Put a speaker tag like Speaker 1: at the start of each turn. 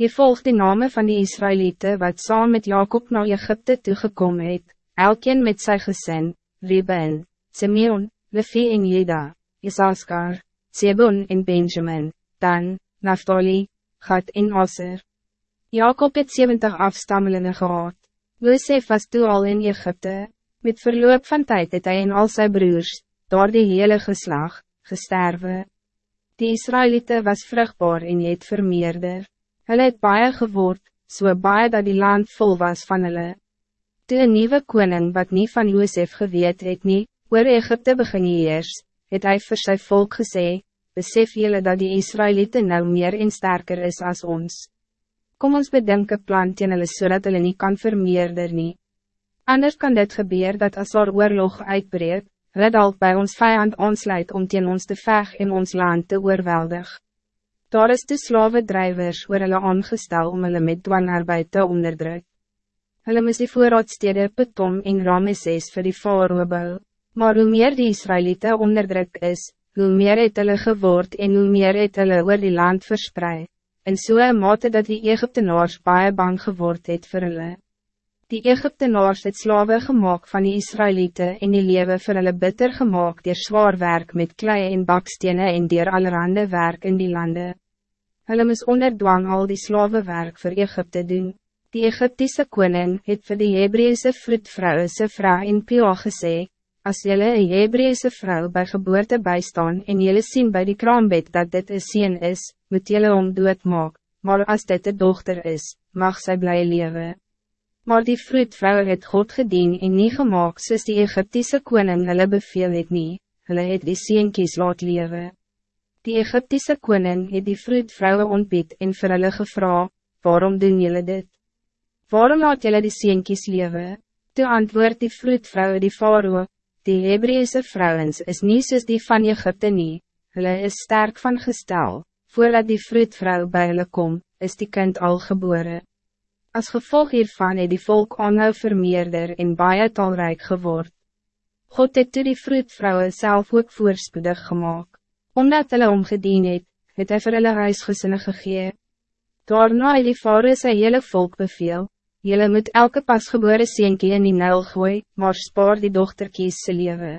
Speaker 1: Je volgt de namen van die Israëlieten wat saam met Jacob naar Egypte toegekomen het, elkeen met zijn gezin, Reuben, Simeon, Levi en Jeda, Isaskar, Zebon en Benjamin, Dan, Naphtali, Gad en Aser. Jacob het 70 afstammelingen gehad. Joseph was toen al in Egypte, met verloop van tijd het hij en al zijn broers, door die hele geslag, gesterwe. Die Israëlieten was vruchtbaar en het vermeerder. Hulle het baie geword, so baie dat die land vol was van hulle. Toe een nieuwe koning wat niet van Josef geweet het nie, oor Egypte begin eers, het hy vir sy volk gesê, besef jullie dat die Israëlieten nou meer en sterker is als ons. Kom ons bedenken plan teen hulle so dat hulle nie kan vermeerder nie. Anders kan dit gebeuren dat as er oorlog uitbreek, hulle dalk by ons vijand aansluit om teen ons te veg en ons land te oorweldig. Daar is de slavendrijvers oor hulle aangestel om hulle met dwangarbeid te onderdruk. Hulle mis die voorraadstede Petom en Ramesses vir die faroe bou. Maar hoe meer die Israëlieten onderdruk is, hoe meer het hulle geword en hoe meer het hulle oor die land verspreid. En so een mate dat die Egyptenaars baie bang geword het vir hulle. Die Egyptenaars het slawe gemaakt van die Israëlieten en die lewe vir hulle bitter gemaakt door zwaar werk met klei en bakstenen en door allerhande werk in die landen. Hulle moes onder dwang al die slavenwerk voor Egypte doen. Die Egyptische koning het vir die Hebreese vroedvrouwe se vrou in Pia gesê, as jylle een Hebreese vrou bij geboorte bijstaan en jylle sien bij die kraambed dat dit een sien is, moet jylle om doodmaak, maar als dit een dochter is, mag zij blij leven. Maar die vroedvrouwe het God gedien en nie gemaakt soos die Egyptische koning hulle beveel het nie, hulle het die sienkies laat leven. Die Egyptische koning het die vroedvrouwen ontbied en vir hulle gevra, waarom doen jullie dit? Waarom laat jullie die sienkies lewe? Toe antwoord die vroedvrouwen die faroe, die Hebreese vrouwens is niet soos die van Egypte nie, hulle is sterk van gestel, voordat die vroedvrou bij hulle kom, is die kind al geboren. Als gevolg hiervan het die volk aanhou vermeerder en baie talrijk geword. God het toe die vroedvrouwen zelf ook voorspoedig gemaakt. Omdat hulle omgedien het, het hy vir hulle huisgesinne gegee. Daarna het die vader sy hele volk beveel, Julle moet elke pasgebore seentjie in die nul gooi, maar spaar die dochterkies se lewe.